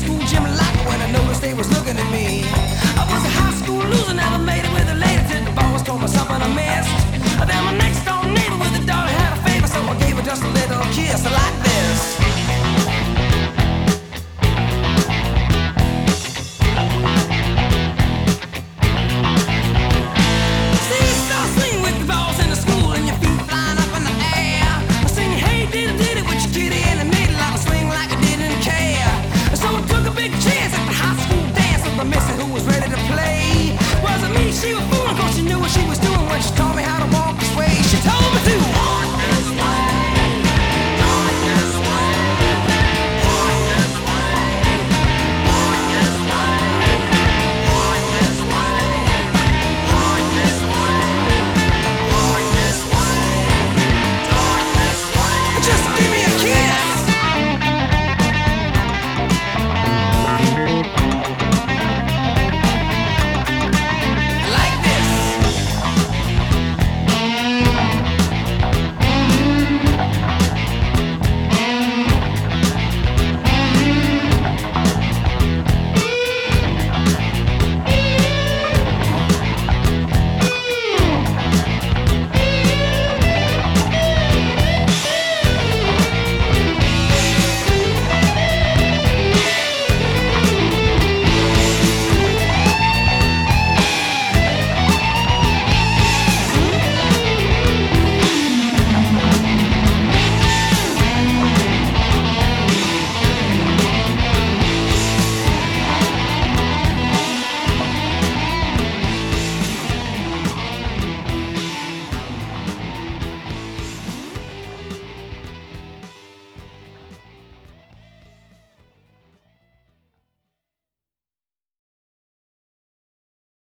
współdziemlaki